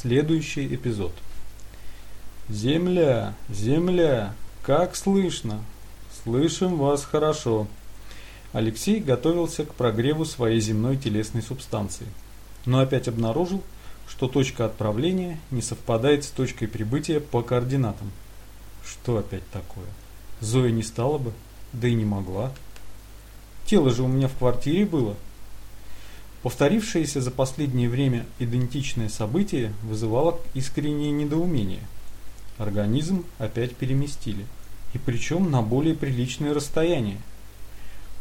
Следующий эпизод. Земля, земля, как слышно? Слышим вас хорошо. Алексей готовился к прогреву своей земной телесной субстанции, но опять обнаружил, что точка отправления не совпадает с точкой прибытия по координатам. Что опять такое? Зоя не стала бы, да и не могла. Тело же у меня в квартире было. Повторившееся за последнее время идентичное событие вызывало искреннее недоумение. Организм опять переместили, и причем на более приличное расстояние.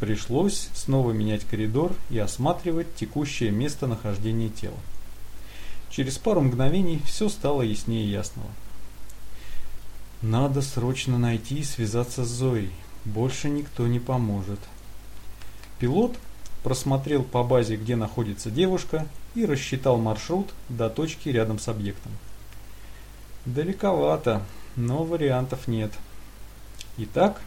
Пришлось снова менять коридор и осматривать текущее местонахождение тела. Через пару мгновений все стало яснее ясного. Надо срочно найти и связаться с Зоей. Больше никто не поможет. Пилот просмотрел по базе, где находится девушка, и рассчитал маршрут до точки рядом с объектом. Далековато, но вариантов нет. Итак,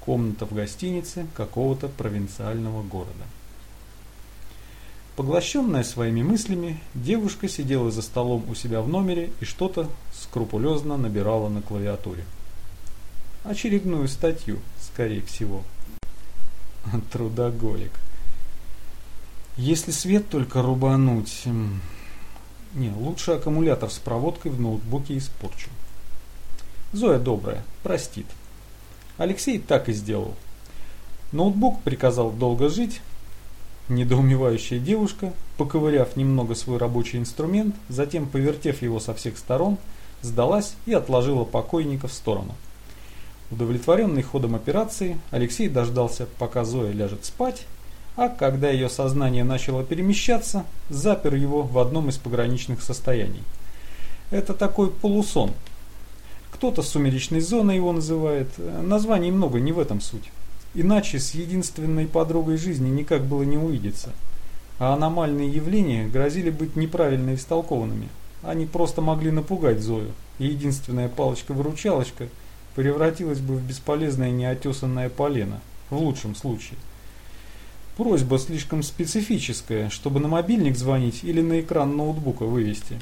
комната в гостинице какого-то провинциального города. Поглощенная своими мыслями, девушка сидела за столом у себя в номере и что-то скрупулезно набирала на клавиатуре. Очередную статью, скорее всего. Трудоголик. Если свет только рубануть... Не, лучше аккумулятор с проводкой в ноутбуке испорчу. Зоя добрая, простит. Алексей так и сделал. Ноутбук приказал долго жить. Недоумевающая девушка, поковыряв немного свой рабочий инструмент, затем повертев его со всех сторон, сдалась и отложила покойника в сторону. Удовлетворенный ходом операции, Алексей дождался, пока Зоя ляжет спать, а когда ее сознание начало перемещаться, запер его в одном из пограничных состояний. Это такой полусон, кто-то сумеречной зоной его называет. Названий много, не в этом суть. Иначе с единственной подругой жизни никак было не увидеться. А аномальные явления грозили быть неправильно истолкованными. Они просто могли напугать Зою. И единственная палочка-выручалочка превратилась бы в бесполезное неотесанное полено. В лучшем случае. Просьба слишком специфическая, чтобы на мобильник звонить или на экран ноутбука вывести.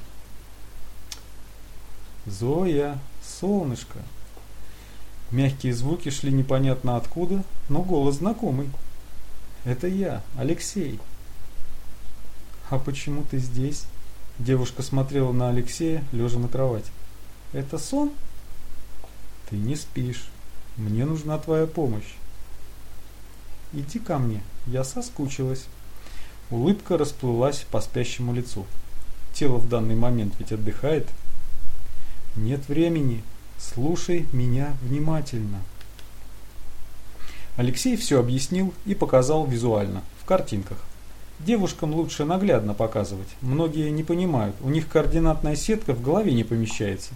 Зоя, солнышко. Мягкие звуки шли непонятно откуда, но голос знакомый. Это я, Алексей. А почему ты здесь? Девушка смотрела на Алексея, лежа на кровати. Это сон? Ты не спишь. Мне нужна твоя помощь. Иди ко мне, я соскучилась. Улыбка расплылась по спящему лицу. Тело в данный момент ведь отдыхает. Нет времени. Слушай меня внимательно. Алексей все объяснил и показал визуально, в картинках. Девушкам лучше наглядно показывать. Многие не понимают, у них координатная сетка в голове не помещается.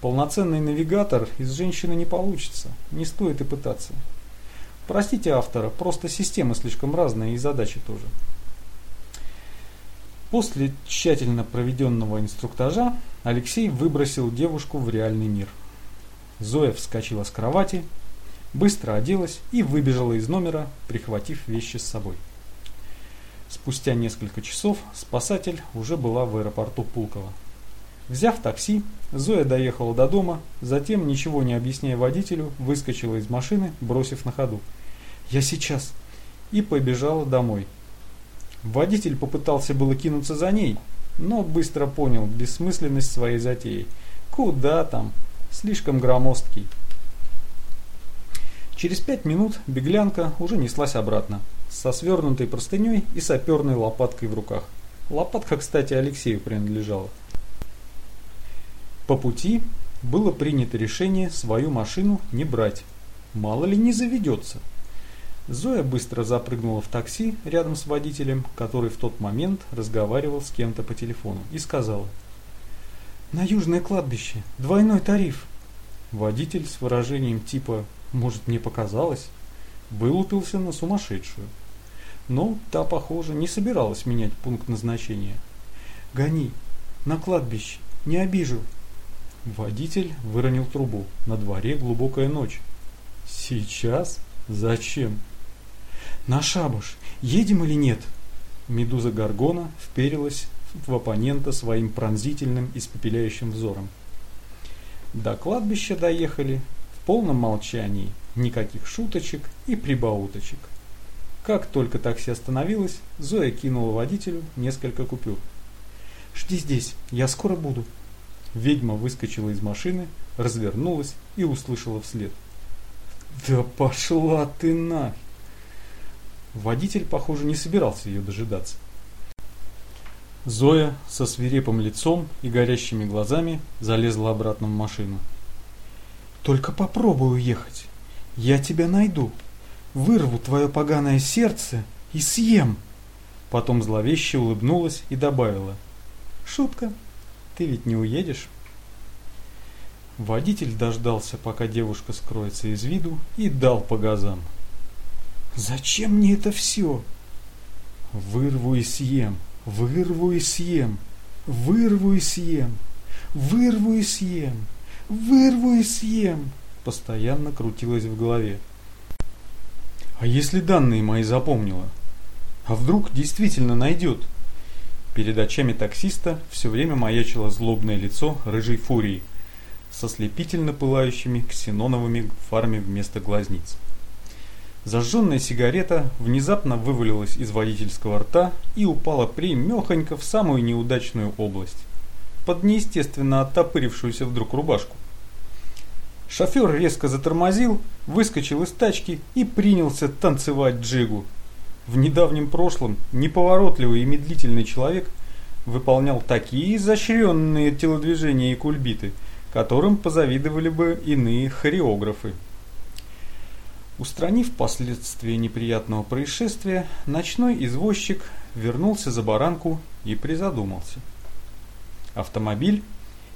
Полноценный навигатор из женщины не получится, не стоит и пытаться. Простите автора, просто система слишком разная и задачи тоже. После тщательно проведенного инструктажа Алексей выбросил девушку в реальный мир. Зоя вскочила с кровати, быстро оделась и выбежала из номера, прихватив вещи с собой. Спустя несколько часов спасатель уже была в аэропорту Пулково. Взяв такси, Зоя доехала до дома, затем, ничего не объясняя водителю, выскочила из машины, бросив на ходу. «Я сейчас!» и побежала домой. Водитель попытался было кинуться за ней, но быстро понял бессмысленность своей затеи. Куда там? Слишком громоздкий. Через пять минут беглянка уже неслась обратно, со свернутой простыней и саперной лопаткой в руках. Лопатка, кстати, Алексею принадлежала. По пути было принято решение свою машину не брать. Мало ли не заведется. Зоя быстро запрыгнула в такси рядом с водителем, который в тот момент разговаривал с кем-то по телефону, и сказала «На южное кладбище, двойной тариф». Водитель с выражением типа «может мне показалось» вылупился на сумасшедшую. Но та, похоже, не собиралась менять пункт назначения. «Гони, на кладбище, не обижу». Водитель выронил трубу. На дворе глубокая ночь. «Сейчас? Зачем?» «На шабаш! Едем или нет?» Медуза Гаргона вперилась в оппонента своим пронзительным испепеляющим взором. До кладбища доехали в полном молчании, никаких шуточек и прибауточек. Как только такси остановилось, Зоя кинула водителю несколько купюр. «Жди здесь, я скоро буду». Ведьма выскочила из машины, развернулась и услышала вслед. «Да пошла ты нафиг!» Водитель, похоже, не собирался ее дожидаться. Зоя со свирепым лицом и горящими глазами залезла обратно в машину. «Только попробуй уехать. Я тебя найду. Вырву твое поганое сердце и съем!» Потом зловеще улыбнулась и добавила. «Шутка. Ты ведь не уедешь?» Водитель дождался, пока девушка скроется из виду, и дал по газам. «Зачем мне это все?» «Вырву и съем, вырву и съем, вырву и съем, вырву и съем, вырву и съем!» Постоянно крутилось в голове. «А если данные мои запомнила? А вдруг действительно найдет?» Перед очами таксиста все время маячило злобное лицо рыжей фурии со слепительно пылающими ксеноновыми фарами вместо глазниц. Зажженная сигарета внезапно вывалилась из водительского рта и упала примехонько в самую неудачную область, под неестественно оттопырившуюся вдруг рубашку. Шофер резко затормозил, выскочил из тачки и принялся танцевать джигу. В недавнем прошлом неповоротливый и медлительный человек выполнял такие изощренные телодвижения и кульбиты, которым позавидовали бы иные хореографы. Устранив последствия неприятного происшествия, ночной извозчик вернулся за баранку и призадумался. Автомобиль,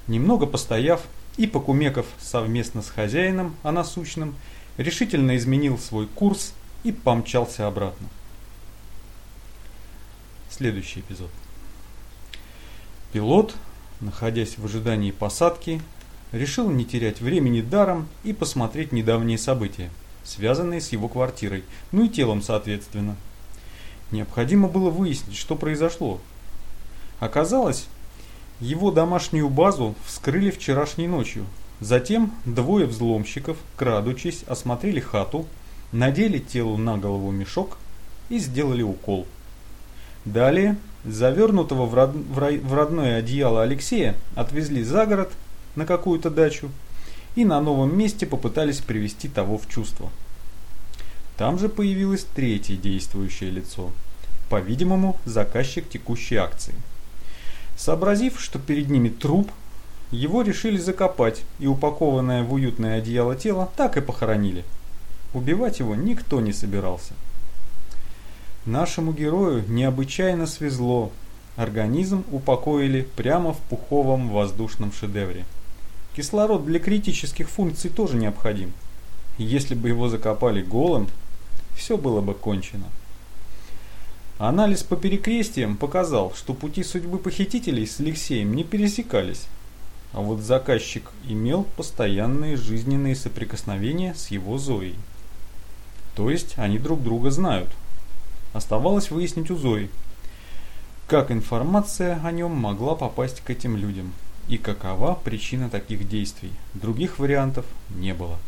немного постояв и покумеков совместно с хозяином о насущном, решительно изменил свой курс и помчался обратно. Следующий эпизод. Пилот, находясь в ожидании посадки, решил не терять времени даром и посмотреть недавние события – связанные с его квартирой, ну и телом соответственно. Необходимо было выяснить, что произошло. Оказалось, его домашнюю базу вскрыли вчерашней ночью. Затем двое взломщиков, крадучись, осмотрели хату, надели телу на голову мешок и сделали укол. Далее, завернутого в, род... в родное одеяло Алексея отвезли за город на какую-то дачу и на новом месте попытались привести того в чувство. Там же появилось третье действующее лицо, по-видимому, заказчик текущей акции. Сообразив, что перед ними труп, его решили закопать и упакованное в уютное одеяло тело так и похоронили. Убивать его никто не собирался. Нашему герою необычайно свезло. Организм упокоили прямо в пуховом воздушном шедевре – Кислород для критических функций тоже необходим. Если бы его закопали голым, все было бы кончено. Анализ по перекрестиям показал, что пути судьбы похитителей с Алексеем не пересекались. А вот заказчик имел постоянные жизненные соприкосновения с его Зоей. То есть они друг друга знают. Оставалось выяснить у Зои, как информация о нем могла попасть к этим людям и какова причина таких действий. Других вариантов не было.